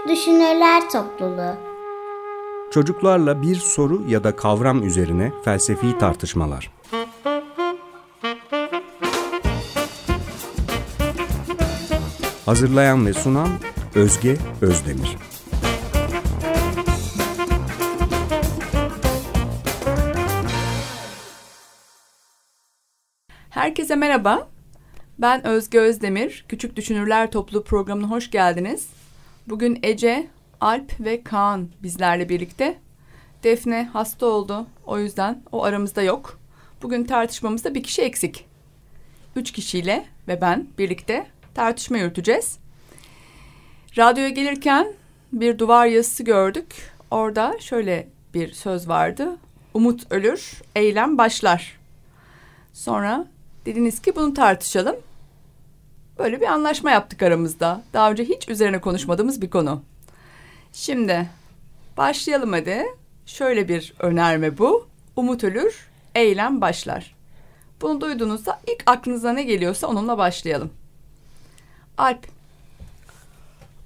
Küçük Düşünürler Topluluğu Çocuklarla bir soru ya da kavram üzerine felsefi tartışmalar. Hazırlayan ve sunan Özge Özdemir. Herkese merhaba. Ben Özge Özdemir. Küçük Düşünürler Topluluğu programına hoş geldiniz. Bugün Ece, Alp ve Kaan bizlerle birlikte. Defne hasta oldu. O yüzden o aramızda yok. Bugün tartışmamızda bir kişi eksik. Üç kişiyle ve ben birlikte tartışma yürüteceğiz. Radyoya gelirken bir duvar yazısı gördük. Orada şöyle bir söz vardı. Umut ölür, eylem başlar. Sonra dediniz ki bunu tartışalım. Böyle bir anlaşma yaptık aramızda. Daha önce hiç üzerine konuşmadığımız bir konu. Şimdi başlayalım hadi. Şöyle bir önerme bu. Umut ölür, eylem başlar. Bunu duyduğunuzda ilk aklınıza ne geliyorsa onunla başlayalım. Alp.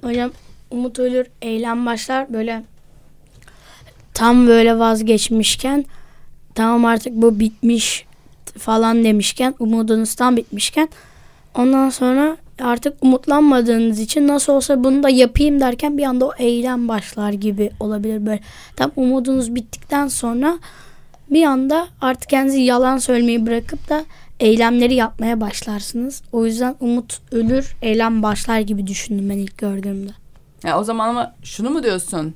Hocam umut ölür, eylem başlar böyle tam böyle vazgeçmişken tamam artık bu bitmiş falan demişken umudunuz tam bitmişken ondan sonra artık umutlanmadığınız için nasıl olsa bunu da yapayım derken bir anda o eylem başlar gibi olabilir böyle. Tam umudunuz bittikten sonra bir anda artık kendinizi yalan söylemeyi bırakıp da eylemleri yapmaya başlarsınız. O yüzden umut ölür, eylem başlar gibi düşündüm ben ilk gördüğümde. Ya o zaman ama şunu mu diyorsun?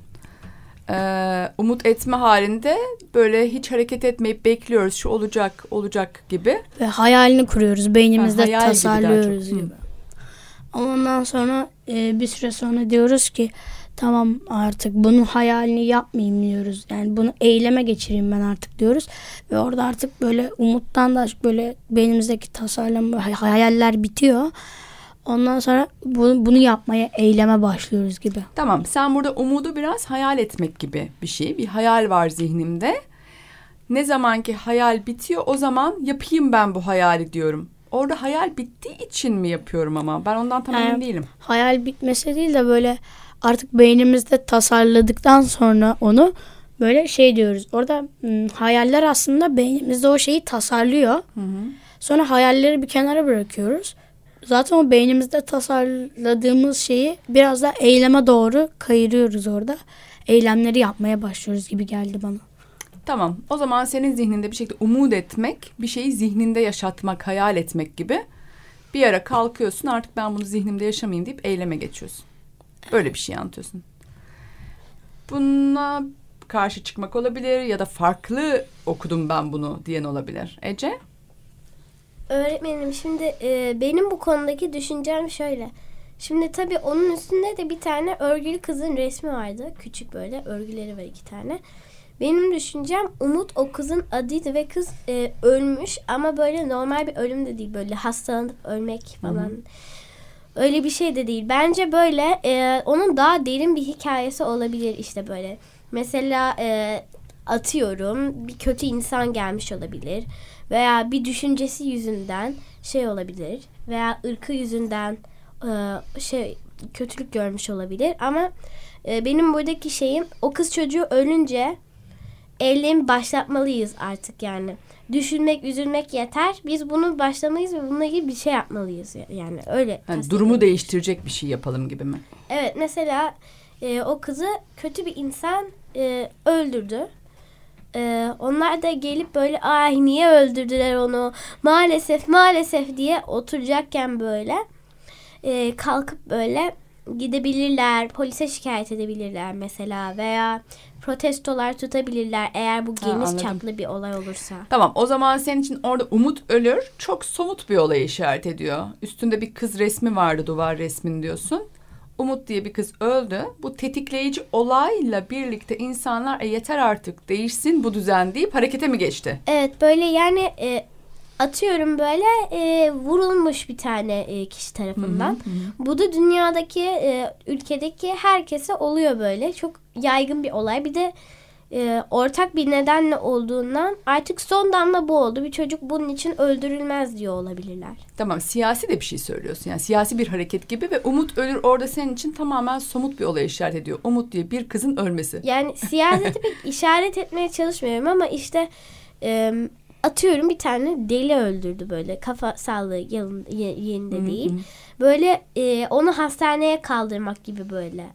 Ee, umut etme halinde böyle hiç hareket etmeyip bekliyoruz şu olacak olacak gibi. Ve hayalini kuruyoruz. Beynimizde Ha, hayal tasarlıyoruz gibi. Ondan sonra e, bir süre sonra diyoruz ki tamam artık bunun hayalini yapmayayım diyoruz. Yani bunu eyleme geçireyim ben artık diyoruz. Ve orada artık böyle umuttan da böyle beynimizdeki tasarlama hay- hayaller bitiyor. Ondan sonra bunu, bunu yapmaya eyleme başlıyoruz gibi. Tamam sen burada umudu biraz hayal etmek gibi bir şey. Bir hayal var zihnimde. Ne zaman ki hayal bitiyor o zaman yapayım ben bu hayali diyorum. Orada hayal bittiği için mi yapıyorum ama ben ondan tam emin Yani- değilim. hayal bitmese değil de böyle artık beynimizde tasarladıktan sonra onu böyle şey diyoruz. Orada hmm, hayaller aslında beynimizde o şeyi tasarlıyor. Sonra hayalleri bir kenara bırakıyoruz. Zaten o beynimizde tasarladığımız şeyi biraz da eyleme doğru kayırıyoruz orada. Eylemleri yapmaya başlıyoruz gibi geldi bana. Tamam o zaman senin zihninde bir şekilde umut etmek, bir şeyi zihninde yaşatmak, hayal etmek gibi. Bir ara kalkıyorsun artık ben bunu zihnimde yaşamayayım deyip eyleme geçiyorsun. Böyle bir şey anlatıyorsun. Buna karşı çıkmak olabilir ya da farklı okudum ben bunu diyen olabilir. Ece? Öğretmenim şimdi e, benim bu konudaki düşüncem şöyle. Şimdi tabii onun üstünde de bir tane örgülü kızın resmi vardı. Küçük böyle örgüleri var iki tane. Benim düşüncem Umut o kızın adıydı ve kız e, ölmüş ama böyle normal bir ölüm de değil. Böyle hastalanıp ölmek falan. Öyle bir şey de değil. Bence böyle e, onun daha derin bir hikayesi olabilir işte böyle. Mesela e, atıyorum bir kötü insan gelmiş olabilir veya bir düşüncesi yüzünden şey olabilir veya ırkı yüzünden e, şey kötülük görmüş olabilir ama e, benim buradaki şeyim o kız çocuğu ölünce eylemi başlatmalıyız artık yani. Düşünmek, üzülmek yeter. Biz bunu başlamalıyız ve bununla ilgili bir şey yapmalıyız. Yani öyle. Yani durumu değiştirecek bir şey yapalım gibi mi? Evet mesela e, o kızı kötü bir insan e, öldürdü. E, onlar da gelip böyle ay niye öldürdüler onu maalesef maalesef diye oturacakken böyle e, kalkıp böyle gidebilirler polise şikayet edebilirler mesela veya protestolar tutabilirler eğer bu geniş anladım. çaplı bir olay olursa. Tamam o zaman senin için orada Umut ölür çok somut bir olaya işaret ediyor. Üstünde bir kız resmi vardı duvar resmin diyorsun. Umut diye bir kız öldü. Bu tetikleyici olayla birlikte insanlar e yeter artık değişsin bu düzen deyip harekete mi geçti? Evet böyle yani e, atıyorum böyle e, vurulmuş bir tane e, kişi tarafından. Bu da dünyadaki e, ülkedeki herkese oluyor böyle. Çok yaygın bir olay. Bir de e, ortak bir nedenle olduğundan artık son damla bu oldu. Bir çocuk bunun için öldürülmez diyor olabilirler. Tamam siyasi de bir şey söylüyorsun. Yani siyasi bir hareket gibi ve Umut ölür orada senin için tamamen somut bir olay işaret ediyor. Umut diye bir kızın ölmesi. Yani siyaseti pek işaret etmeye çalışmıyorum ama işte e, atıyorum bir tane deli öldürdü böyle kafa sağlığı yerinde değil. Böyle e, onu hastaneye kaldırmak gibi böyle.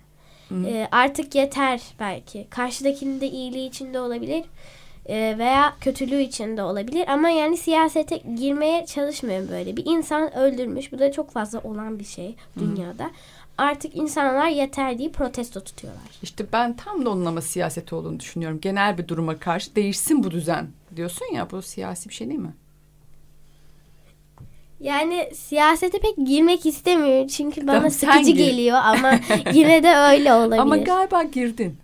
E, artık yeter belki. Karşıdakinin de iyiliği içinde olabilir e, veya kötülüğü içinde olabilir ama yani siyasete girmeye çalışmıyorum böyle. Bir insan öldürmüş. Bu da çok fazla olan bir şey dünyada. Artık insanlar yeter diye protesto tutuyorlar. İşte ben tam da onun ama siyaseti olduğunu düşünüyorum. Genel bir duruma karşı değişsin bu düzen diyorsun ya bu siyasi bir şey değil mi? Yani siyasete pek girmek istemiyorum çünkü bana Tamam, sıkıcı gir. geliyor ama yine de öyle olabilir. Ama galiba girdin.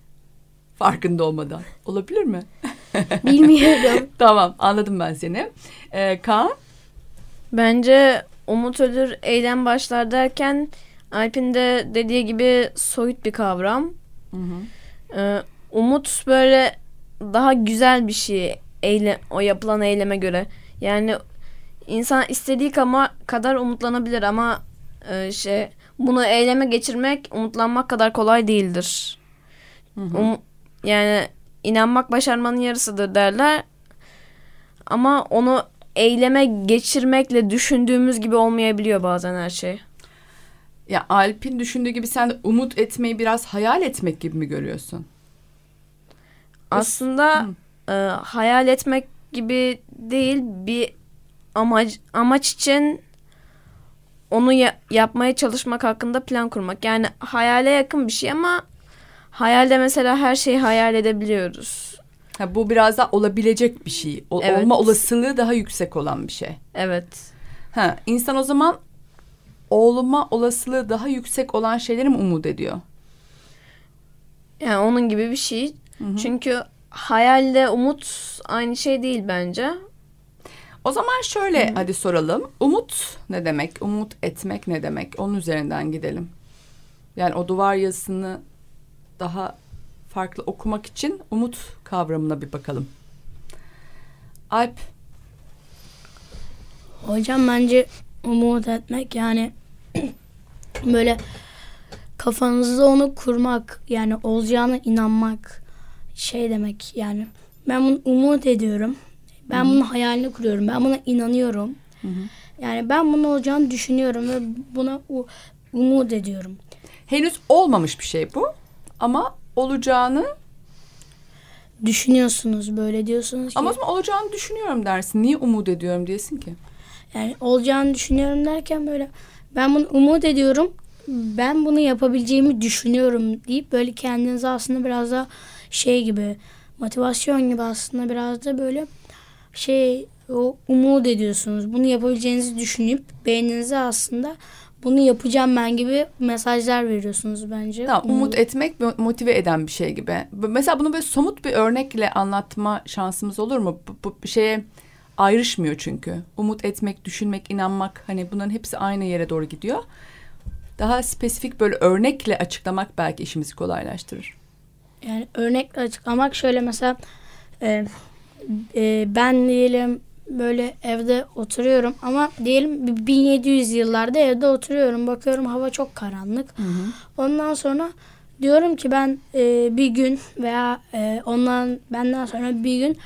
Farkında olmadan. Olabilir mi? Bilmiyorum. tamam anladım ben seni. Ee, Kaan? Bence umut ölür eylem başlar derken Alp'in de dediği gibi soyut bir kavram. Ee, umut böyle daha güzel bir şey eyle, o yapılan eyleme göre. Yani insan istediği kama, kadar umutlanabilir ama e, şey bunu eyleme geçirmek umutlanmak kadar kolay değildir. Um- yani inanmak başarmanın yarısıdır derler. Ama onu eyleme geçirmekle düşündüğümüz gibi olmayabiliyor bazen her şey. Ya Alp'in düşündüğü gibi sen de umut etmeyi biraz hayal etmek gibi mi görüyorsun? Aslında e, hayal etmek gibi değil bir amaç amaç için onu ya- yapmaya çalışmak hakkında plan kurmak. Yani hayale yakın bir şey ama hayalde mesela her şeyi hayal edebiliyoruz. Ha, bu biraz daha olabilecek bir şey. O- Evet. Olma olasılığı daha yüksek olan bir şey. Evet. Ha, insan o zaman olma olasılığı daha yüksek olan şeyleri mi umut ediyor? Yani onun gibi bir şey. Çünkü hayalle umut aynı şey değil bence. O zaman şöyle hadi soralım. Umut ne demek? Umut etmek ne demek? Onun üzerinden gidelim. Yani o duvar yazısını daha farklı okumak için umut kavramına bir bakalım. Alp, Hocam bence umut etmek yani böyle kafanızda onu kurmak yani olacağına inanmak şey demek yani ben bunu umut ediyorum. Ben bunun hayalini kuruyorum. Ben buna inanıyorum. Yani ben bunun olacağını düşünüyorum ve buna umut ediyorum. henüz olmamış bir şey bu. Ama olacağını Düşünüyorsunuz böyle diyorsunuz ki. ama olacağını düşünüyorum dersin. Niye umut ediyorum diyesin ki? Yani olacağını düşünüyorum derken böyle ben bunu umut ediyorum. Ben bunu yapabileceğimi düşünüyorum deyip böyle kendinize aslında biraz da şey gibi motivasyon gibi aslında biraz da böyle şey o umut ediyorsunuz. Bunu yapabileceğinizi düşünüp beyninize aslında bunu yapacağım ben gibi mesajlar veriyorsunuz bence. Tamam, Umut- umut etmek mo- motive eden bir şey gibi. Mesela bunu böyle somut bir örnekle anlatma şansımız olur mu? Bu, bu şeye ayrışmıyor çünkü. Umut etmek, düşünmek, inanmak hani bunların hepsi aynı yere doğru gidiyor. Daha spesifik böyle örnekle açıklamak belki işimizi kolaylaştırır. Yani örnekle açıklamak şöyle mesela e, e, ben diyelim böyle evde oturuyorum ama diyelim 1700 yıllarda evde oturuyorum bakıyorum hava çok karanlık. Ondan sonra diyorum ki ben e, bir gün veya e, ondan benden sonra bir gün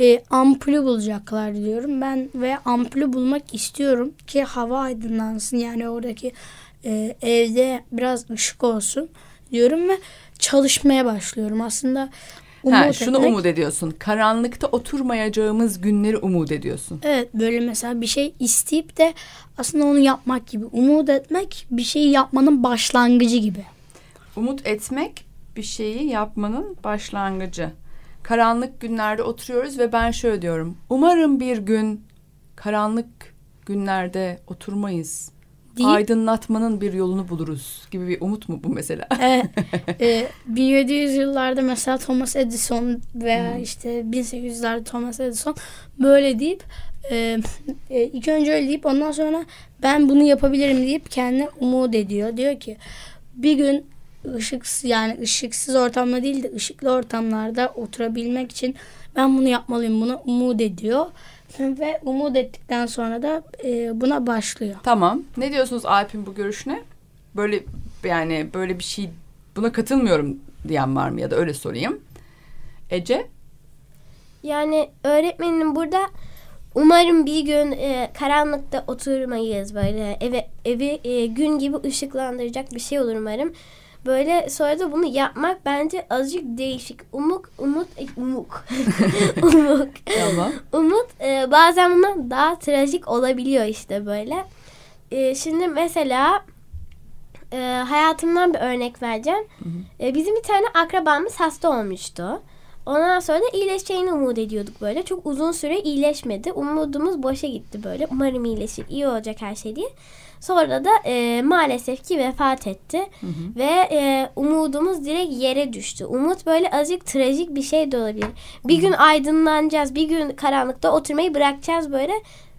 e, ampulü bulacaklar diyorum. Ben ve ampulü bulmak istiyorum ki hava aydınlansın yani oradaki e, evde biraz ışık olsun diyorum ve çalışmaya başlıyorum. Aslında umut ha, şunu etmek- umut ediyorsun. Karanlıkta oturmayacağımız günleri umut ediyorsun. Evet böyle mesela bir şey isteyip de aslında onu yapmak gibi. Umut etmek bir şeyi yapmanın başlangıcı gibi. Umut etmek bir şeyi yapmanın başlangıcı. Karanlık günlerde oturuyoruz ve ben şöyle diyorum. Umarım bir gün karanlık günlerde oturmayız. Deyip- Aydınlatmanın bir yolunu buluruz gibi bir umut mu bu mesela? Evet. e, 1700 yıllarda mesela Thomas Edison veya işte 1800'lerde Thomas Edison böyle deyip e, e, ilk önce öyle deyip ondan sonra ben bunu yapabilirim deyip kendine umut ediyor. Diyor ki bir gün ışıksız yani ışıksız ortamda değil de ışıklı ortamlarda oturabilmek için ben bunu yapmalıyım bunu umut ediyor ve umut ettikten sonra da e, buna başlıyor. Tamam. Ne diyorsunuz Alp'in bu görüşüne? Böyle yani böyle bir şey buna katılmıyorum diyen var mı ya da öyle sorayım. Ece? Yani öğretmenim burada umarım bir gün e, karanlıkta oturmayız böyle eve evi e, gün gibi ışıklandıracak bir şey olur umarım. Böyle sonra da bunu yapmak bence azıcık değişik. Umuk, umut, e, umuk. umuk. Tamam. Umut e, bazen bundan daha trajik olabiliyor işte böyle. E, şimdi mesela e, hayatımdan bir örnek vereceğim. E, bizim bir tane akrabamız hasta olmuştu. Ondan sonra da iyileşeceğini umut ediyorduk böyle. Çok uzun süre iyileşmedi. Umudumuz boşa gitti böyle. Umarım iyileşir, iyi olacak her şey diye. Sonra da e, maalesef ki vefat etti. Ve e, umudumuz direkt yere düştü. Umut böyle azıcık trajik bir şey de olabilir. Bir gün aydınlanacağız, bir gün karanlıkta oturmayı bırakacağız böyle.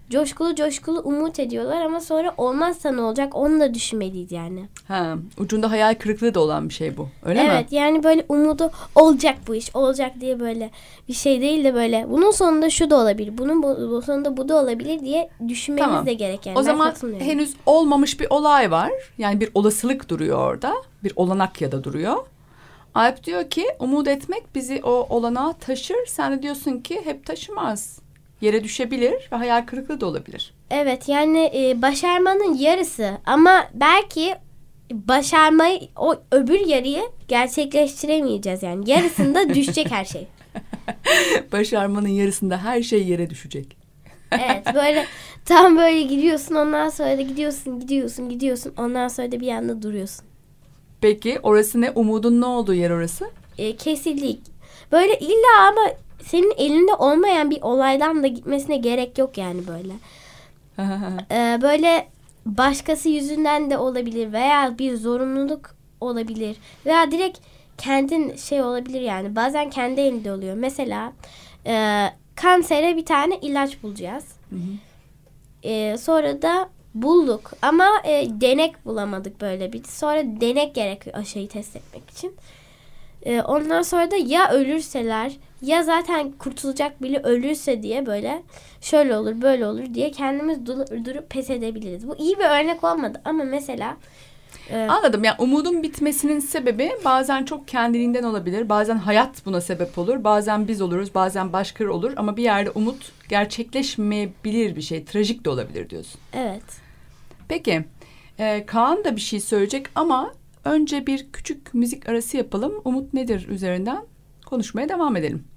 Coşkulu coşkulu umut ediyorlar ama sonra olmazsa ne olacak onu da düşünmeliyiz yani. Ha, ucunda hayal kırıklığı da olan bir şey bu. Öyle evet mi? yani böyle umudu olacak bu iş olacak diye böyle bir şey değil de böyle bunun sonunda şu da olabilir bunun bu, sonunda bu da olabilir diye düşünmemiz Tamam. de gerek yani. o zaman henüz olmamış bir olay var. Yani bir olasılık duruyor orada. Bir olanak ya da duruyor. Alp diyor ki umut etmek bizi o olanağa taşır. Sen de diyorsun ki hep taşımaz. Yere düşebilir ve hayal kırıklığı da olabilir. Evet yani e, başarmanın yarısı ama belki başarmayı o öbür yarıyı gerçekleştiremeyeceğiz yani. Yarısında düşecek her şey. Başarmanın yarısında her şey yere düşecek. Evet böyle tam böyle gidiyorsun ondan sonra da gidiyorsun gidiyorsun gidiyorsun ondan sonra da bir anda duruyorsun. Peki orası ne? Umudun ne olduğu yer orası? e, kesinlik. Böyle illa ama senin elinde olmayan bir olaydan da gitmesine gerek yok yani böyle. E, böyle başkası yüzünden de olabilir veya bir zorunluluk olabilir veya direkt kendin şey olabilir yani bazen kendi elinde oluyor. Mesela e, kansere bir tane ilaç bulacağız. E, sonra da bulduk ama e, denek bulamadık böyle bir. Sonra denek gerekiyor aşıyı test etmek için. E, ondan sonra da ya ölürseler ya zaten kurtulacak biri ölürse diye böyle şöyle olur böyle olur diye kendimiz dur- durup pes edebiliriz. Bu iyi bir örnek olmadı ama mesela e, Anladım. Yani umudun bitmesinin sebebi bazen çok kendiliğinden olabilir. Bazen hayat buna sebep olur. Bazen biz oluruz. Bazen başkaları olur. Ama bir yerde umut gerçekleşmeyebilir bir şey. Trajik de olabilir diyorsun. evet. Peki. e, Kaan da bir şey söyleyecek ama önce bir küçük müzik arası yapalım. Umut nedir üzerinden konuşmaya devam edelim.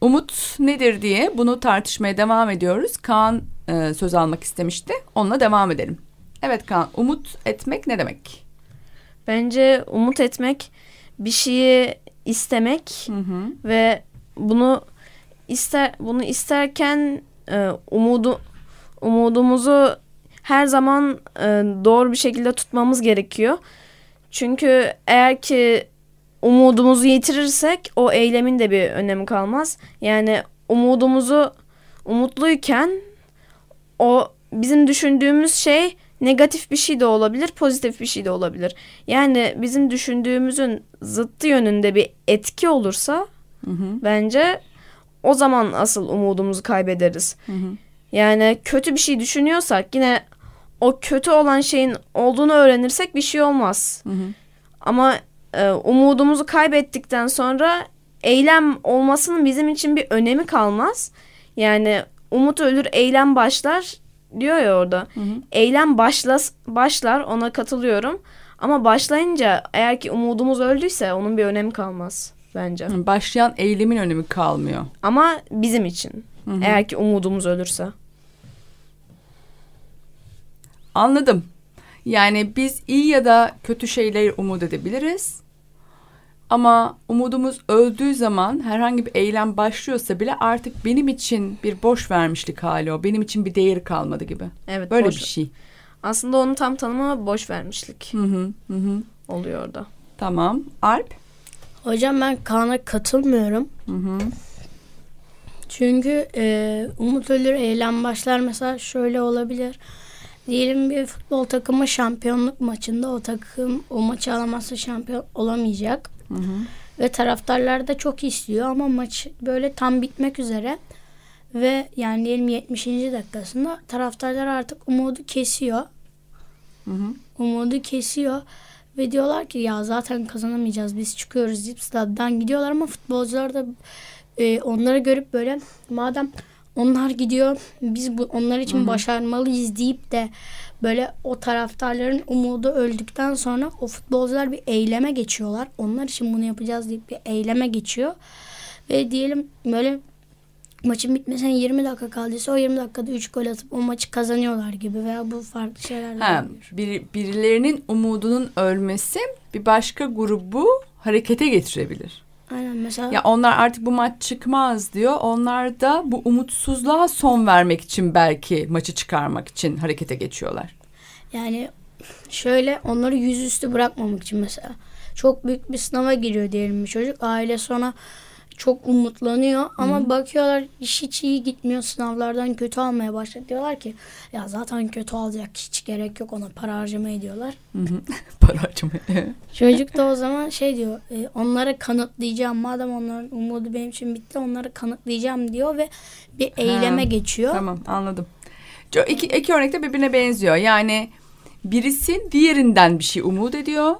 Umut nedir diye bunu tartışmaya devam ediyoruz. Kaan e, söz almak istemişti. Onunla devam edelim. Evet Kaan, umut etmek ne demek? Bence umut etmek bir şeyi istemek Hı hı. ve bunu ister bunu isterken e, umudu umudumuzu her zaman e, doğru bir şekilde tutmamız gerekiyor. Çünkü eğer ki umudumuzu yitirirsek o eylemin de bir önemi kalmaz. Yani umudumuzu umutluyken o bizim düşündüğümüz şey negatif bir şey de olabilir, pozitif bir şey de olabilir. Yani bizim düşündüğümüzün zıttı yönünde bir etki olursa Hı hı. bence o zaman asıl umudumuzu kaybederiz. Hı hı. Yani kötü bir şey düşünüyorsak yine o kötü olan şeyin olduğunu öğrenirsek bir şey olmaz. Hı hı. Ama e, umudumuzu kaybettikten sonra eylem olmasının bizim için bir önemi kalmaz. Yani umut ölür eylem başlar diyor ya orada. Hı hı. Eylem başlas, başlar ona katılıyorum. Ama başlayınca eğer ki umudumuz öldüyse onun bir önemi kalmaz bence. Başlayan eylemin önemi kalmıyor. Ama bizim için Hı hı. eğer ki umudumuz ölürse. Anladım. Yani biz iyi ya da kötü şeyleri umut edebiliriz. Ama umudumuz öldüğü zaman herhangi bir eylem başlıyorsa bile artık benim için bir boş vermişlik hali o. Benim için bir değeri kalmadı gibi. Evet Böyle boş- bir şey. Aslında onun tam tanımı boş vermişlik Hı hı, hı hı. oluyor orada. Tamam. Alp? Hocam ben Kaan'a katılmıyorum. Hı hı. Çünkü e, umut ölür eylem başlar mesela şöyle olabilir. Diyelim bir futbol takımı şampiyonluk maçında o takım o maçı alamazsa şampiyon olamayacak. Ve taraftarlar da çok istiyor ama maç böyle tam bitmek üzere. Ve yani diyelim 70. dakikasında taraftarlar artık umudu kesiyor. Umudu kesiyor. Ve diyorlar ki ya zaten kazanamayacağız biz çıkıyoruz deyip staddan gidiyorlar ama futbolcular da e, onları görüp böyle madem onlar gidiyor biz bu onlar için başarmalıyız deyip de böyle o taraftarların umudu öldükten sonra o futbolcular bir eyleme geçiyorlar. Onlar için bunu yapacağız deyip bir eyleme geçiyor. Ve diyelim böyle maçın bitmesine 20 dakika kaldıysa o 20 dakikada 3 gol atıp o maçı kazanıyorlar gibi veya bu farklı şeyler Ha, bir, birilerinin umudunun ölmesi bir başka grubu harekete getirebilir. Aynen mesela Ya onlar artık bu maç çıkmaz diyor. Onlar da bu umutsuzluğa son vermek için belki maçı çıkarmak için harekete geçiyorlar. Yani şöyle onları yüzüstü bırakmamak için mesela çok büyük bir sınava giriyor diyelim bir çocuk. Aile sonra çok umutlanıyor ama bakıyorlar iş hiç iyi gitmiyor sınavlardan kötü almaya başladı. Diyorlar ki ya zaten kötü alacak hiç gerek yok ona para harcamaya diyorlar. Para harcamaya. Çocuk da o zaman şey diyor e, onlara kanıtlayacağım madem onların umudu benim için bitti onları kanıtlayacağım diyor ve bir eyleme geçiyor. Tamam anladım. İki, iki örnek de birbirine benziyor. Yani birisi diğerinden bir şey umut ediyor.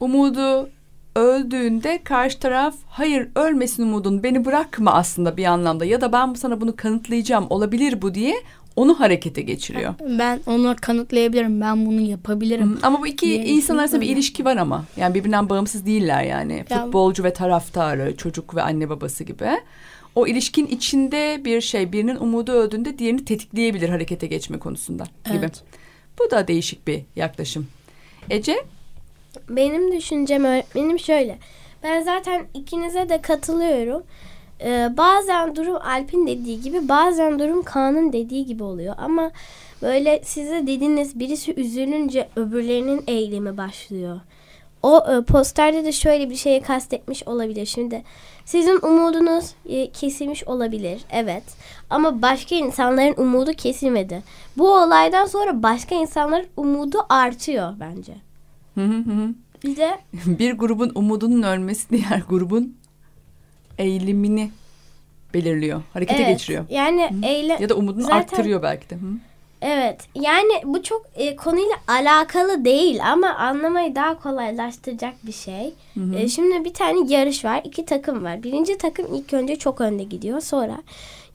Umudu öldüğünde karşı taraf hayır ölmesin umudun beni bırakma aslında bir anlamda ya da ben sana bunu kanıtlayacağım olabilir bu diye onu harekete geçiriyor. Ben onu kanıtlayabilirim ben bunu yapabilirim. Ama bu iki Diğer insan arasında bir ilişki var ama. Yani birbirinden bağımsız değiller yani. Ya- Futbolcu ve taraftarı, çocuk ve anne babası gibi. O ilişkin içinde bir şey birinin umudu öldüğünde diğerini tetikleyebilir harekete geçme konusunda gibi. Evet. Bu da değişik bir yaklaşım. Ece? Benim düşüncem öğretmenim şöyle. Ben zaten ikinize de katılıyorum. Ee, bazen durum Alp'in dediği gibi bazen durum Kaan'ın dediği gibi oluyor. Ama böyle size dediğiniz birisi üzülünce öbürlerinin eylemi başlıyor. O e, posterde de şöyle bir şeye kastetmiş olabilir. Şimdi sizin umudunuz e, kesilmiş olabilir. Evet. Ama başka insanların umudu kesilmedi. Bu olaydan sonra başka insanların umudu artıyor bence. Hı hı hı. Bir de bir grubun umudunun ölmesi diğer grubun eğilimini belirliyor. Harekete evet, geçiriyor. Yani eyle Ya da umudunu Zaten- arttırıyor belki de. Hı. Evet. Yani bu çok e, konuyla alakalı değil ama anlamayı daha kolaylaştıracak bir şey. E, şimdi bir tane yarış var. iki takım var. Birinci takım ilk önce çok önde gidiyor. Sonra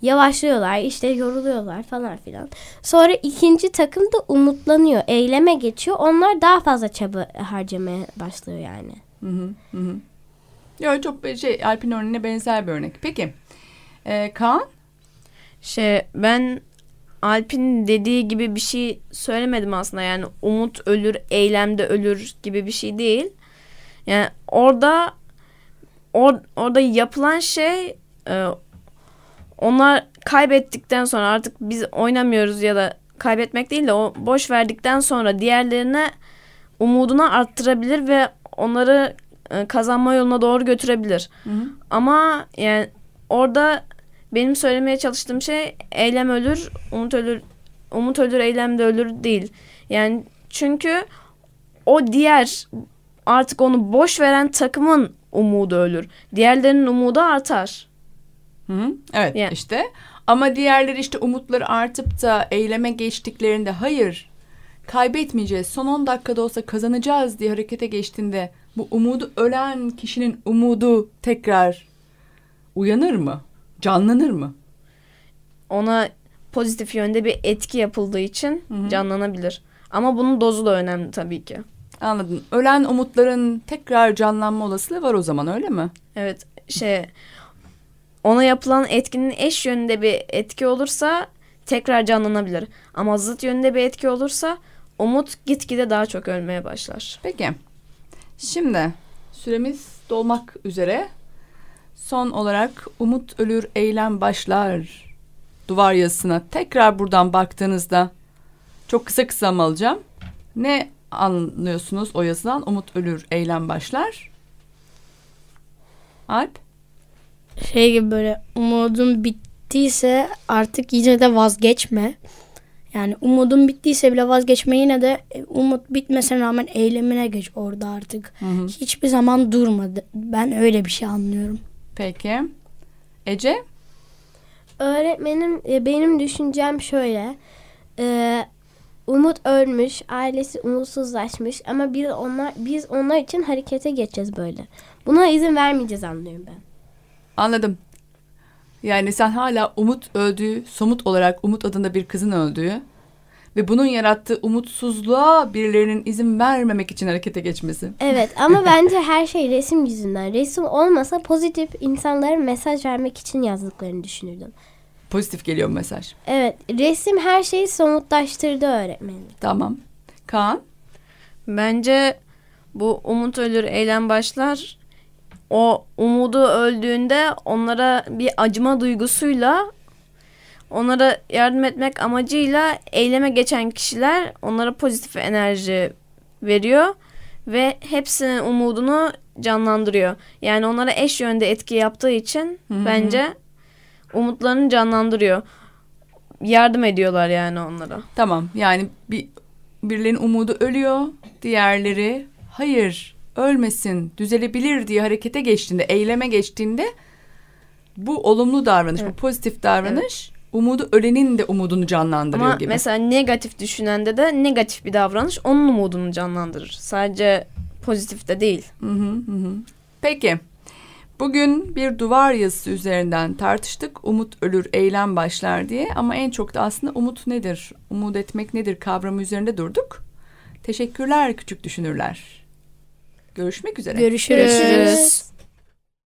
yavaşlıyorlar, işte yoruluyorlar falan filan. Sonra ikinci takım da umutlanıyor, eyleme geçiyor. Onlar daha fazla çaba harcamaya başlıyor yani. Hı hı, hı hı. Ya çok şey Alp'in örneğine benzer bir örnek. Peki. Ee, Kaan? Şey ben Alp'in dediği gibi bir şey söylemedim aslında. Yani umut ölür, eylemde ölür gibi bir şey değil. Yani orada or, orada yapılan şey e, onlar kaybettikten sonra artık biz oynamıyoruz ya da kaybetmek değil de o boş verdikten sonra diğerlerine umudunu arttırabilir ve onları e, kazanma yoluna doğru götürebilir. Ama yani orada benim söylemeye çalıştığım şey eylem ölür, umut ölür, umut ölür, eylem de ölür değil. Yani çünkü o diğer artık onu boş veren takımın umudu ölür. Diğerlerinin umudu artar. Hı hı. Evet Yani. işte. Ama diğerleri işte umutları artıp da eyleme geçtiklerinde hayır kaybetmeyeceğiz. Son 10 dakikada olsa kazanacağız diye harekete geçtiğinde bu umudu ölen kişinin umudu tekrar uyanır mı? Canlanır mı? Ona pozitif yönde bir etki yapıldığı için Hı hı. canlanabilir. Ama bunun dozu da önemli tabii ki. Anladın. Ölen umutların tekrar canlanma olasılığı var o zaman öyle mi? Evet şey ona yapılan etkinin eş yönünde bir etki olursa tekrar canlanabilir. Ama zıt yönünde bir etki olursa umut gitgide daha çok ölmeye başlar. Peki. Şimdi süremiz dolmak üzere. Son olarak umut ölür eylem başlar duvar yazısına tekrar buradan baktığınızda çok kısa kısa mı alacağım? Ne anlıyorsunuz o yazıdan? Umut ölür eylem başlar. Alp? şey gibi böyle umudun bittiyse artık yine de vazgeçme. Yani umudun bittiyse bile vazgeçme yine de e, umut bitmesine rağmen eylemine geç orada artık. Hiçbir zaman durmadı. Ben öyle bir şey anlıyorum. Peki. Ece? Öğretmenim e, benim düşüncem şöyle. E, Umut ölmüş, ailesi umutsuzlaşmış ama biz onlar biz onlar için harekete geçeceğiz böyle. Buna izin vermeyeceğiz anlıyorum ben. Anladım. Yani sen hala Umut öldüğü, somut olarak Umut adında bir kızın öldüğü ve bunun yarattığı umutsuzluğa birilerinin izin vermemek için harekete geçmesi. Evet ama bence her şey resim yüzünden. Resim olmasa pozitif insanlara mesaj vermek için yazdıklarını düşünürdüm. Pozitif geliyor mesaj. Evet resim her şeyi somutlaştırdı öğretmenim. Tamam. Kaan? Bence bu umut ölür eylem başlar. O umudu öldüğünde onlara bir acıma duygusuyla onlara yardım etmek amacıyla eyleme geçen kişiler onlara pozitif enerji veriyor ve hepsinin umudunu canlandırıyor. Yani onlara eş yönde etki yaptığı için bence umutlarını canlandırıyor. Yardım ediyorlar yani onlara. Tamam. Yani bir birilerinin umudu ölüyor. Diğerleri hayır ölmesin, düzelebilir diye harekete geçtiğinde, eyleme geçtiğinde bu olumlu davranış, bu pozitif davranış umudu ölenin de umudunu canlandırıyor Ama gibi. mesela negatif düşünende de negatif bir davranış onun umudunu canlandırır. Sadece pozitif de değil. Hı hı hı. Peki. Bugün bir duvar yazısı üzerinden tartıştık. Umut ölür, eylem başlar diye. Ama en çok da aslında umut nedir, umut etmek nedir kavramı üzerinde durduk. Teşekkürler küçük düşünürler. Görüşmek üzere. Görüşürüz. Görüşürüz.